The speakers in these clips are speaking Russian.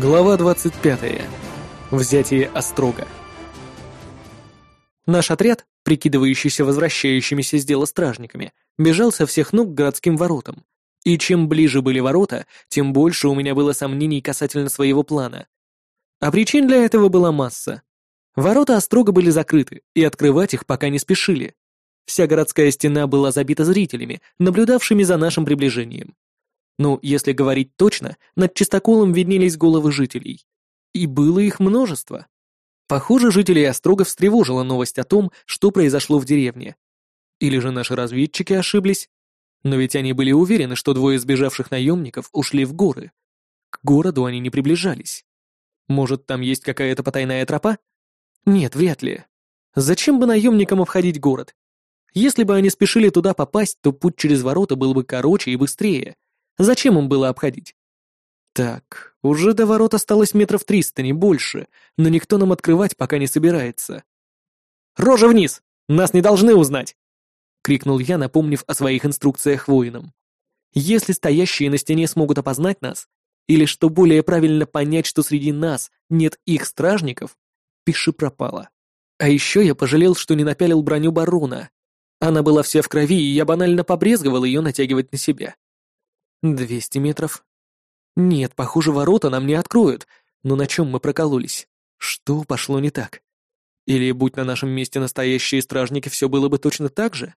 Глава 25. Взятие Острога. Наш отряд, прикидывающийся возвращающимися с дела стражниками, бежал со всех ног к городским воротам. И чем ближе были ворота, тем больше у меня было сомнений касательно своего плана. А причин для этого была масса. Ворота Острога были закрыты, и открывать их пока не спешили. Вся городская стена была забита зрителями, наблюдавшими за нашим приближением. Ну, если говорить точно, над чистоколом виднелись головы жителей. И было их множество. Похоже, жителей Острога встревожила новость о том, что произошло в деревне. Или же наши разведчики ошиблись? Но ведь они были уверены, что двое сбежавших наемников ушли в горы. К городу они не приближались. Может, там есть какая-то потайная тропа? Нет, вряд ли. Зачем бы наемникам обходить город? Если бы они спешили туда попасть, то путь через ворота был бы короче и быстрее, Зачем им было обходить? Так, уже до ворот осталось метров триста, не больше, но никто нам открывать пока не собирается. «Рожа вниз! Нас не должны узнать!» — крикнул я, напомнив о своих инструкциях воинам. «Если стоящие на стене смогут опознать нас, или, что более правильно, понять, что среди нас нет их стражников, пиши пропало. А еще я пожалел, что не напялил броню барона. Она была вся в крови, и я банально побрезговал ее натягивать на себя. Двести метров. Нет, похоже, ворота нам не откроют. Но на чем мы прокололись? Что пошло не так? Или, будь на нашем месте настоящие стражники, все было бы точно так же?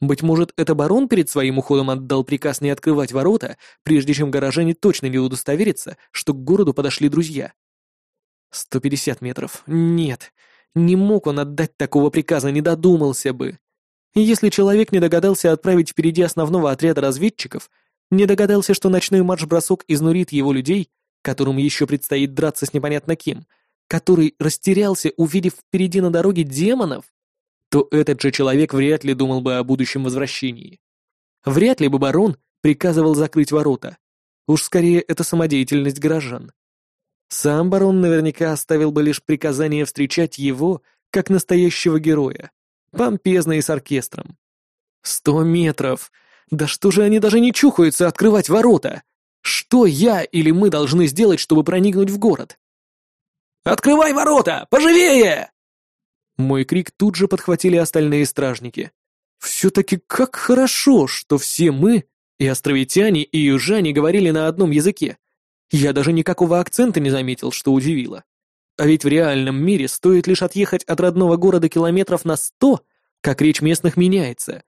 Быть может, это барон перед своим уходом отдал приказ не открывать ворота, прежде чем горожане точно не удостоверятся, что к городу подошли друзья. Сто пятьдесят метров. Нет, не мог он отдать такого приказа, не додумался бы. Если человек не догадался отправить впереди основного отряда разведчиков, не догадался, что ночной марш-бросок изнурит его людей, которым еще предстоит драться с непонятно кем, который растерялся, увидев впереди на дороге демонов, то этот же человек вряд ли думал бы о будущем возвращении. Вряд ли бы барон приказывал закрыть ворота. Уж скорее это самодеятельность горожан. Сам барон наверняка оставил бы лишь приказание встречать его как настоящего героя, помпезно и с оркестром. Сто метров! Да что же они даже не чухаются открывать ворота? Что я или мы должны сделать, чтобы проникнуть в город? «Открывай ворота! Поживее!» Мой крик тут же подхватили остальные стражники. Все-таки как хорошо, что все мы, и островитяне, и южане, говорили на одном языке. Я даже никакого акцента не заметил, что удивило. А ведь в реальном мире стоит лишь отъехать от родного города километров на сто, как речь местных меняется.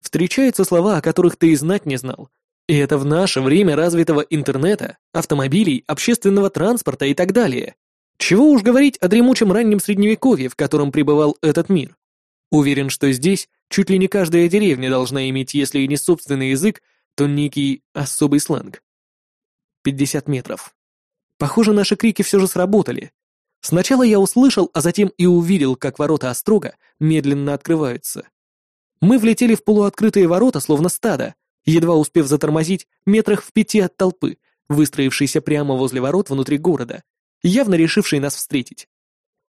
Встречаются слова, о которых ты и знать не знал. И это в наше время развитого интернета, автомобилей, общественного транспорта и так далее. Чего уж говорить о дремучем раннем средневековье, в котором пребывал этот мир. Уверен, что здесь чуть ли не каждая деревня должна иметь, если и не собственный язык, то некий особый сленг. 50 метров. Похоже, наши крики все же сработали. Сначала я услышал, а затем и увидел, как ворота Острога медленно открываются. Мы влетели в полуоткрытые ворота, словно стадо, едва успев затормозить метрах в пяти от толпы, выстроившейся прямо возле ворот внутри города, явно решившей нас встретить.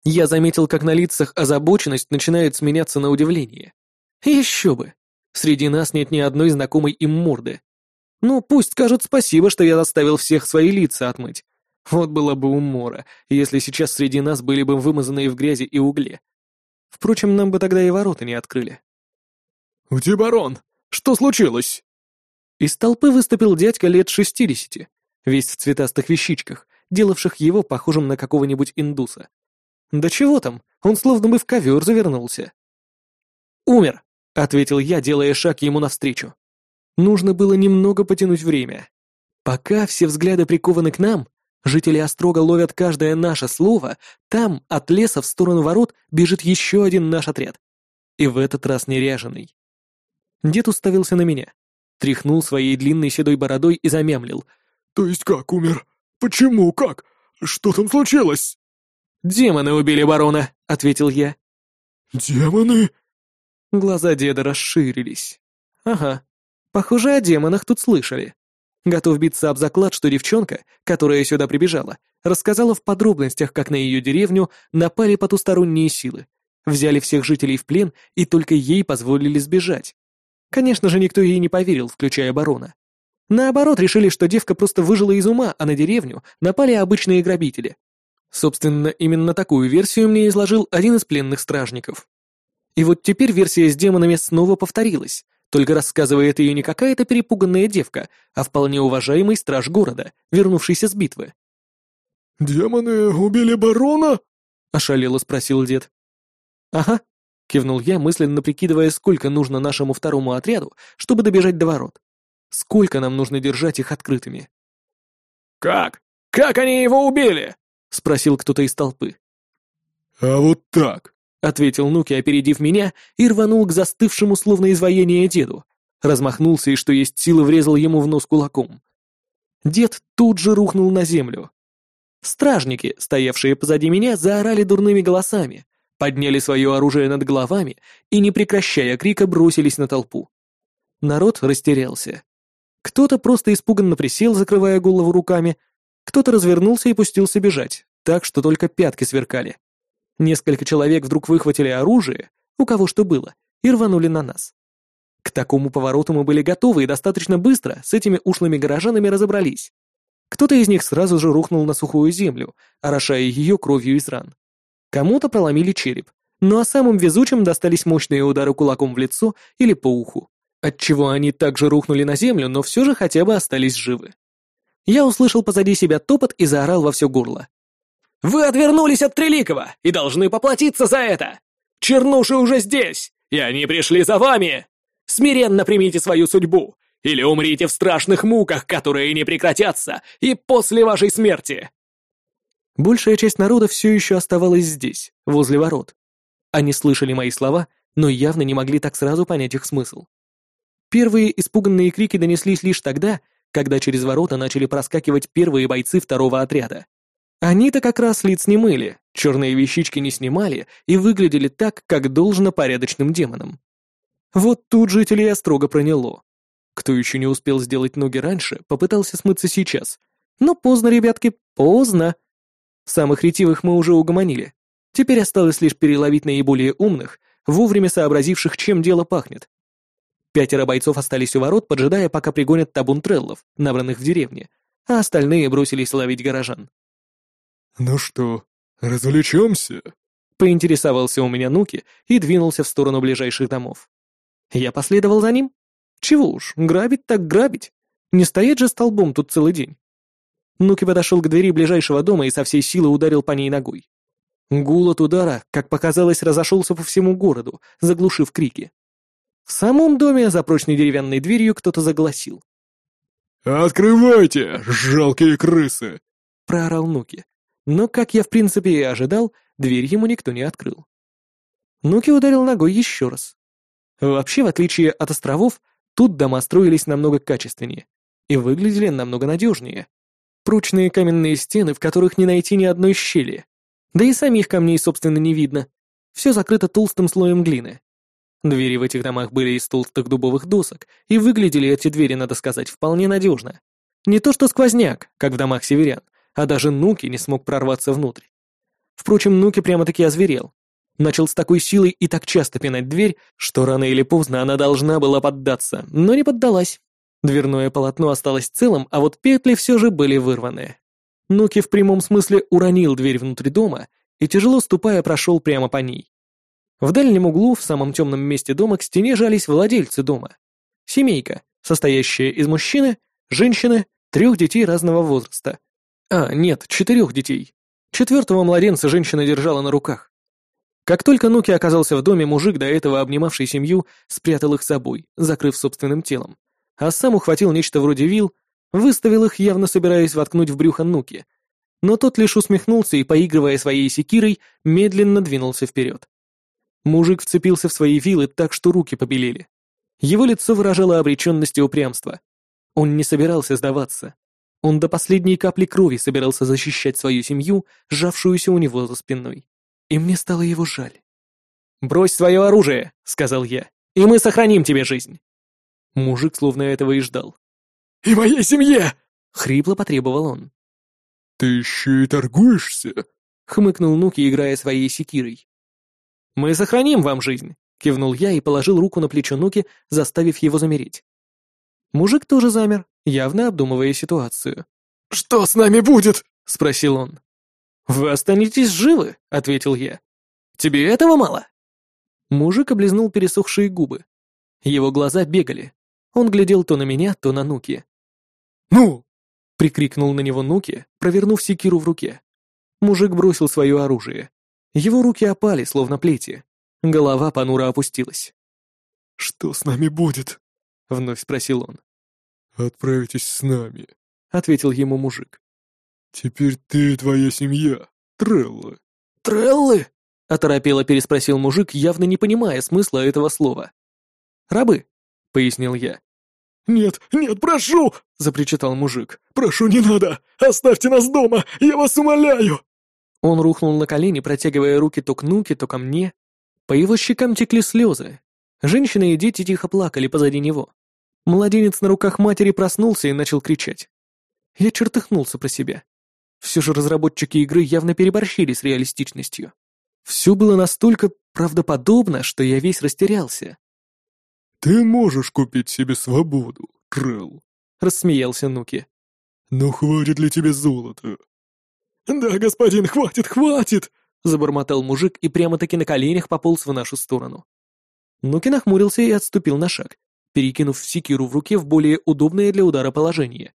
Я заметил, как на лицах озабоченность начинает сменяться на удивление. Еще бы! Среди нас нет ни одной знакомой им морды. Ну, пусть скажут спасибо, что я заставил всех свои лица отмыть. Вот было бы умора, если сейчас среди нас были бы вымазанные в грязи и угле. Впрочем, нам бы тогда и ворота не открыли. «Где барон? Что случилось?» Из толпы выступил дядька лет шестидесяти, весь в цветастых вещичках, делавших его похожим на какого-нибудь индуса. Да чего там, он словно бы в ковер завернулся. «Умер», — ответил я, делая шаг ему навстречу. Нужно было немного потянуть время. Пока все взгляды прикованы к нам, жители Острога ловят каждое наше слово, там, от леса в сторону ворот, бежит еще один наш отряд. И в этот раз неряженный. Дед уставился на меня, тряхнул своей длинной седой бородой и замямлил. «То есть как умер? Почему? Как? Что там случилось?» «Демоны убили барона», — ответил я. «Демоны?» Глаза деда расширились. «Ага, похоже, о демонах тут слышали. Готов биться об заклад, что девчонка, которая сюда прибежала, рассказала в подробностях, как на ее деревню напали потусторонние силы, взяли всех жителей в плен и только ей позволили сбежать. Конечно же, никто ей не поверил, включая барона. Наоборот, решили, что девка просто выжила из ума, а на деревню напали обычные грабители. Собственно, именно такую версию мне изложил один из пленных стражников. И вот теперь версия с демонами снова повторилась, только рассказывает ее не какая-то перепуганная девка, а вполне уважаемый страж города, вернувшийся с битвы. «Демоны убили барона?» — ошалело спросил дед. «Ага», — кивнул я, мысленно прикидывая, сколько нужно нашему второму отряду, чтобы добежать до ворот. Сколько нам нужно держать их открытыми? «Как? Как они его убили?» — спросил кто-то из толпы. «А вот так», — ответил Нуки, опередив меня, и рванул к застывшему словно изваяние деду. Размахнулся и, что есть силы, врезал ему в нос кулаком. Дед тут же рухнул на землю. Стражники, стоявшие позади меня, заорали дурными голосами, подняли свое оружие над головами и, не прекращая крика, бросились на толпу. Народ растерялся. Кто-то просто испуганно присел, закрывая голову руками, кто-то развернулся и пустился бежать, так что только пятки сверкали. Несколько человек вдруг выхватили оружие, у кого что было, и рванули на нас. К такому повороту мы были готовы и достаточно быстро с этими ушлыми горожанами разобрались. Кто-то из них сразу же рухнул на сухую землю, орошая ее кровью из ран. Кому-то проломили череп, ну а самым везучим достались мощные удары кулаком в лицо или по уху, отчего они также рухнули на землю, но все же хотя бы остались живы. Я услышал позади себя топот и заорал во все горло. «Вы отвернулись от Треликова и должны поплатиться за это! Чернуши уже здесь, и они пришли за вами! Смиренно примите свою судьбу, или умрите в страшных муках, которые не прекратятся и после вашей смерти!» Большая часть народа все еще оставалась здесь, возле ворот. Они слышали мои слова, но явно не могли так сразу понять их смысл. Первые испуганные крики донеслись лишь тогда, когда через ворота начали проскакивать первые бойцы второго отряда. Они-то как раз лиц не мыли, черные вещички не снимали и выглядели так, как должно порядочным демонам. Вот тут жителей строго проняло. Кто еще не успел сделать ноги раньше, попытался смыться сейчас. Но поздно, ребятки, поздно. Самых ретивых мы уже угомонили. Теперь осталось лишь переловить наиболее умных, вовремя сообразивших, чем дело пахнет. Пятеро бойцов остались у ворот, поджидая, пока пригонят табун треллов, набранных в деревне, а остальные бросились ловить горожан. «Ну что, развлечемся?» — поинтересовался у меня Нуки и двинулся в сторону ближайших домов. Я последовал за ним. Чего уж, грабить так грабить. Не стоять же столбом тут целый день. Нуки подошел к двери ближайшего дома и со всей силы ударил по ней ногой. Гул от удара, как показалось, разошелся по всему городу, заглушив крики. В самом доме за прочной деревянной дверью кто-то загласил. «Открывайте, жалкие крысы!» — проорал Нуки. Но, как я в принципе и ожидал, дверь ему никто не открыл. Нуки ударил ногой еще раз. Вообще, в отличие от островов, тут дома строились намного качественнее и выглядели намного надежнее. Прочные каменные стены, в которых не найти ни одной щели. Да и самих камней, собственно, не видно. Все закрыто толстым слоем глины. Двери в этих домах были из толстых дубовых досок, и выглядели эти двери, надо сказать, вполне надежно. Не то что сквозняк, как в домах северян, а даже Нуки не смог прорваться внутрь. Впрочем, Нуки прямо-таки озверел. Начал с такой силой и так часто пинать дверь, что рано или поздно она должна была поддаться, но не поддалась. Дверное полотно осталось целым, а вот петли все же были вырваны. Нуки в прямом смысле уронил дверь внутрь дома и, тяжело ступая, прошел прямо по ней. В дальнем углу, в самом темном месте дома, к стене жались владельцы дома. Семейка, состоящая из мужчины, женщины, трех детей разного возраста. А, нет, четырех детей. Четвертого младенца женщина держала на руках. Как только Нуки оказался в доме, мужик, до этого обнимавший семью, спрятал их с собой, закрыв собственным телом. А сам ухватил нечто вроде вил, выставил их, явно собираясь воткнуть в брюхо Нуки. Но тот лишь усмехнулся и, поигрывая своей секирой, медленно двинулся вперед. Мужик вцепился в свои вилы так, что руки побелели. Его лицо выражало обреченность и упрямство. Он не собирался сдаваться. Он до последней капли крови собирался защищать свою семью, сжавшуюся у него за спиной. И мне стало его жаль. «Брось свое оружие», — сказал я, — «и мы сохраним тебе жизнь». Мужик словно этого и ждал. «И моей семье!» — хрипло потребовал он. «Ты еще и торгуешься?» — хмыкнул Нуки, играя своей секирой. «Мы сохраним вам жизнь», — кивнул я и положил руку на плечо Нуки, заставив его замереть. Мужик тоже замер явно обдумывая ситуацию. «Что с нами будет?» — спросил он. «Вы останетесь живы», — ответил я. «Тебе этого мало?» Мужик облизнул пересохшие губы. Его глаза бегали. Он глядел то на меня, то на Нуки. «Ну!» — прикрикнул на него Нуки, провернув секиру в руке. Мужик бросил свое оружие. Его руки опали, словно плети. Голова понуро опустилась. «Что с нами будет?» — вновь спросил он. «Отправитесь с нами», — ответил ему мужик. «Теперь ты и твоя семья, Треллы». «Треллы?» — оторопело переспросил мужик, явно не понимая смысла этого слова. «Рабы», — пояснил я. «Нет, нет, прошу!» — запричитал мужик. «Прошу, не надо! Оставьте нас дома! Я вас умоляю!» Он рухнул на колени, протягивая руки то к Нуке, то ко мне. По его щекам текли слезы. Женщины и дети тихо плакали позади него. Младенец на руках матери проснулся и начал кричать. Я чертыхнулся про себя. Все же разработчики игры явно переборщили с реалистичностью. Все было настолько правдоподобно, что я весь растерялся. «Ты можешь купить себе свободу, Крэл», — рассмеялся Нуки. «Но хватит ли тебе золота?» «Да, господин, хватит, хватит!» — забормотал мужик и прямо-таки на коленях пополз в нашу сторону. Нуки нахмурился и отступил на шаг, перекинув секиру в руке в более удобное для удара положение.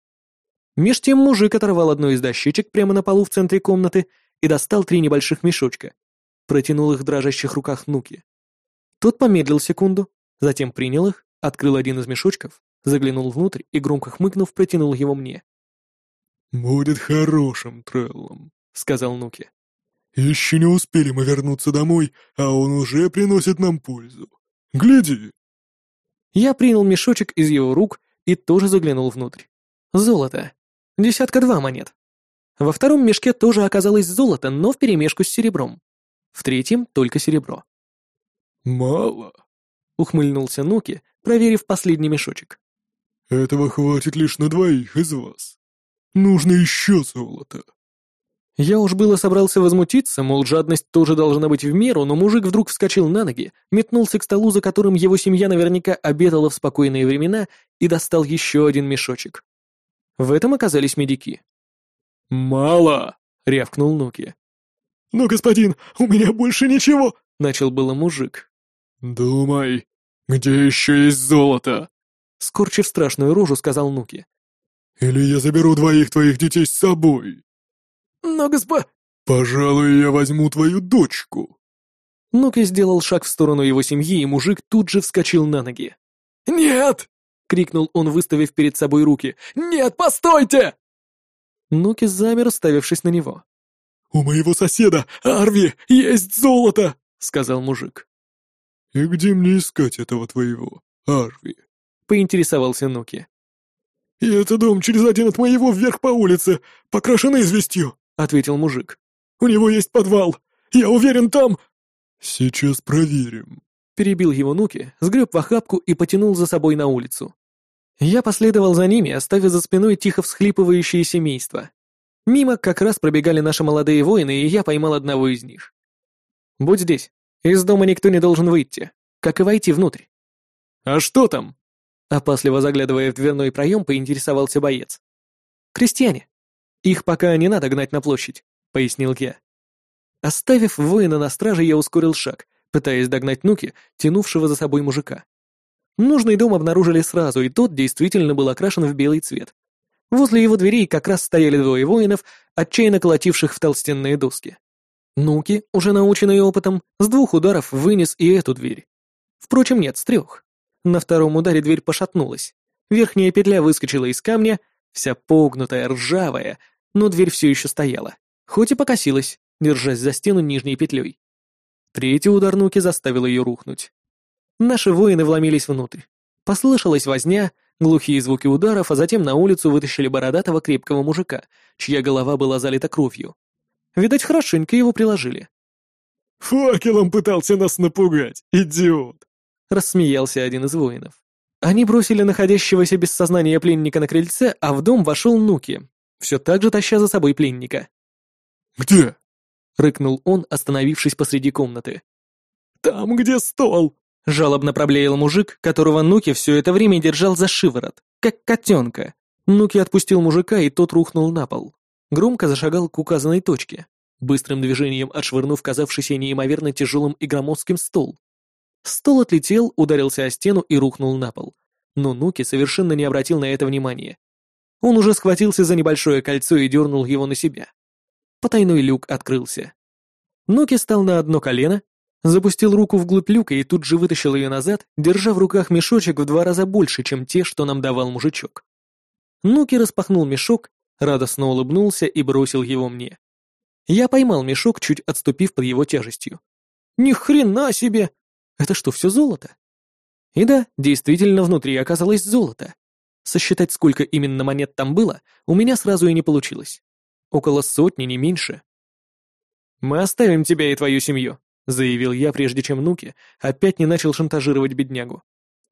Меж тем мужик оторвал одну из дощечек прямо на полу в центре комнаты и достал три небольших мешочка. Протянул их в дрожащих руках Нуки. Тот помедлил секунду, затем принял их, открыл один из мешочков, заглянул внутрь и, громко хмыкнув, протянул его мне. «Будет хорошим Треллом», — сказал Нуки. «Еще не успели мы вернуться домой, а он уже приносит нам пользу. Гляди!» Я принял мешочек из его рук и тоже заглянул внутрь. Золото. Десятка-два монет. Во втором мешке тоже оказалось золото, но вперемешку с серебром. В третьем только серебро. «Мало», — ухмыльнулся Нуки, проверив последний мешочек. «Этого хватит лишь на двоих из вас. Нужно еще золото». Я уж было собрался возмутиться, мол, жадность тоже должна быть в меру, но мужик вдруг вскочил на ноги, метнулся к столу, за которым его семья наверняка обедала в спокойные времена, и достал еще один мешочек. В этом оказались медики. «Мало!» — рявкнул Нуки. «Но, господин, у меня больше ничего!» — начал было мужик. «Думай, где еще есть золото?» Скорчив страшную рожу, сказал Нуки. «Или я заберу двоих твоих детей с собой!» «Но, госпо...» «Пожалуй, я возьму твою дочку». Нуки сделал шаг в сторону его семьи, и мужик тут же вскочил на ноги. «Нет!» — крикнул он, выставив перед собой руки. «Нет, постойте!» Нуки замер, ставившись на него. «У моего соседа, Арви, есть золото!» — сказал мужик. «И где мне искать этого твоего, Арви?» — поинтересовался Нуки. «И это дом через один от моего вверх по улице, покрашенный известью», ответил мужик. «У него есть подвал. Я уверен, там...» «Сейчас проверим», — перебил его Нуки, сгреб в охапку и потянул за собой на улицу. Я последовал за ними, оставив за спиной тихо всхлипывающее семейство. Мимо как раз пробегали наши молодые воины, и я поймал одного из них. «Будь здесь. Из дома никто не должен выйти. Как и войти внутрь». «А что там?» Опасливо заглядывая в дверной проем, поинтересовался боец. «Крестьяне. «Их пока не надо гнать на площадь», — пояснил я. Оставив воина на страже, я ускорил шаг, пытаясь догнать Нуки, тянувшего за собой мужика. Нужный дом обнаружили сразу, и тот действительно был окрашен в белый цвет. Возле его дверей как раз стояли двое воинов, отчаянно колотивших в толстенные доски. Нуки, уже наученный опытом, с двух ударов вынес и эту дверь. Впрочем, нет, с трех. На втором ударе дверь пошатнулась. Верхняя петля выскочила из камня, вся погнутая, ржавая, но дверь все еще стояла, хоть и покосилась, держась за стену нижней петлей. Третий удар Нуки заставил ее рухнуть. Наши воины вломились внутрь. Послышалась возня, глухие звуки ударов, а затем на улицу вытащили бородатого крепкого мужика, чья голова была залита кровью. Видать, хорошенько его приложили. «Факелом пытался нас напугать, идиот!» — рассмеялся один из воинов. Они бросили находящегося без сознания пленника на крыльце, а в дом вошел Нуки, все так же таща за собой пленника. «Где?» — рыкнул он, остановившись посреди комнаты. «Там, где стол!» — жалобно проблеял мужик, которого Нуки все это время держал за шиворот, как котенка. Нуки отпустил мужика, и тот рухнул на пол. Громко зашагал к указанной точке, быстрым движением отшвырнув казавшийся неимоверно тяжелым и громоздким стол. Стол отлетел, ударился о стену и рухнул на пол. Но Нуки совершенно не обратил на это внимания. Он уже схватился за небольшое кольцо и дернул его на себя. Потайной люк открылся. Нуки стал на одно колено, запустил руку вглубь люка и тут же вытащил ее назад, держа в руках мешочек в два раза больше, чем те, что нам давал мужичок. Нуки распахнул мешок, радостно улыбнулся и бросил его мне. Я поймал мешок, чуть отступив под его тяжестью. Ни хрена себе! Это что, все золото? И да, действительно, внутри оказалось золото. Сосчитать, сколько именно монет там было, у меня сразу и не получилось. Около сотни, не меньше. «Мы оставим тебя и твою семью», — заявил я, прежде чем Нуки опять не начал шантажировать беднягу.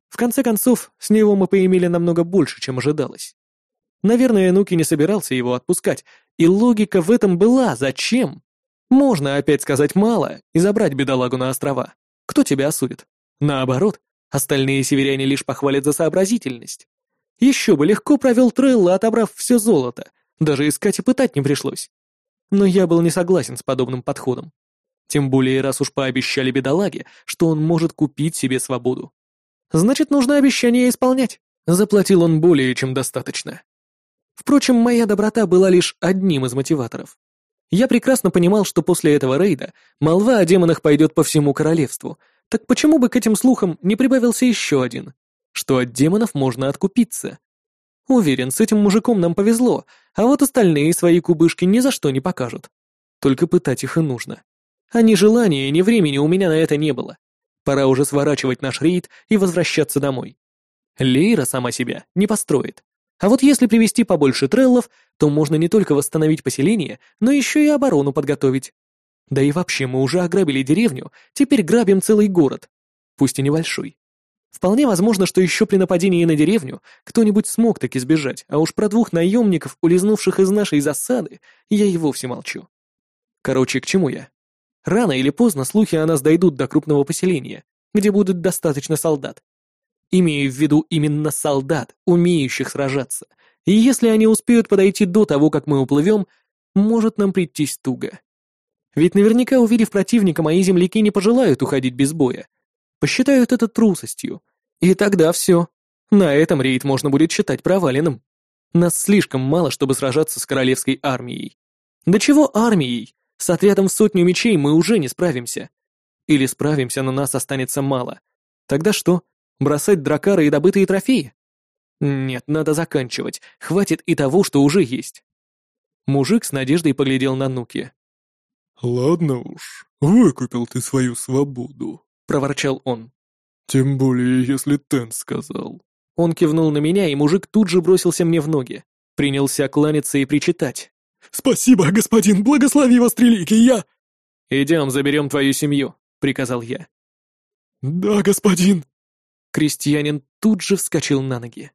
В конце концов, с него мы поимели намного больше, чем ожидалось. Наверное, Нуки не собирался его отпускать, и логика в этом была «зачем?» Можно опять сказать мало и забрать бедолагу на острова. Кто тебя осудит? Наоборот, остальные северяне лишь похвалят за сообразительность. Еще бы легко провел Трелла, отобрав все золото, даже искать и пытать не пришлось. Но я был не согласен с подобным подходом. Тем более, раз уж пообещали бедолаге, что он может купить себе свободу. Значит, нужно обещание исполнять. Заплатил он более чем достаточно. Впрочем, моя доброта была лишь одним из мотиваторов. Я прекрасно понимал, что после этого рейда молва о демонах пойдет по всему королевству, так почему бы к этим слухам не прибавился еще один, что от демонов можно откупиться? Уверен, с этим мужиком нам повезло, а вот остальные свои кубышки ни за что не покажут. Только пытать их и нужно. А ни желания, ни времени у меня на это не было. Пора уже сворачивать наш рейд и возвращаться домой. Лейра сама себя не построит. А вот если привести побольше треллов, то можно не только восстановить поселение, но еще и оборону подготовить. Да и вообще мы уже ограбили деревню, теперь грабим целый город, пусть и небольшой. Вполне возможно, что еще при нападении на деревню кто-нибудь смог таки сбежать, а уж про двух наемников, улизнувших из нашей засады, я и вовсе молчу. Короче, к чему я? Рано или поздно слухи о нас дойдут до крупного поселения, где будет достаточно солдат. Имею в виду именно солдат, умеющих сражаться. И если они успеют подойти до того, как мы уплывем, может нам прийтись туго. Ведь наверняка, увидев противника, мои земляки не пожелают уходить без боя. Посчитают это трусостью. И тогда все. На этом рейд можно будет считать проваленным. Нас слишком мало, чтобы сражаться с королевской армией. Да чего армией? С отрядом в сотню мечей мы уже не справимся. Или справимся, но нас останется мало. Тогда что? Бросать дракары и добытые трофеи? Нет, надо заканчивать. Хватит и того, что уже есть. Мужик с надеждой поглядел на Нуки. «Ладно уж, выкупил ты свою свободу», — проворчал он. «Тем более, если Тен сказал». Он кивнул на меня, и мужик тут же бросился мне в ноги. Принялся кланяться и причитать. «Спасибо, господин, благослови вас, Трелики, я...» «Идем, заберем твою семью», — приказал я. «Да, господин», Крестьянин тут же вскочил на ноги.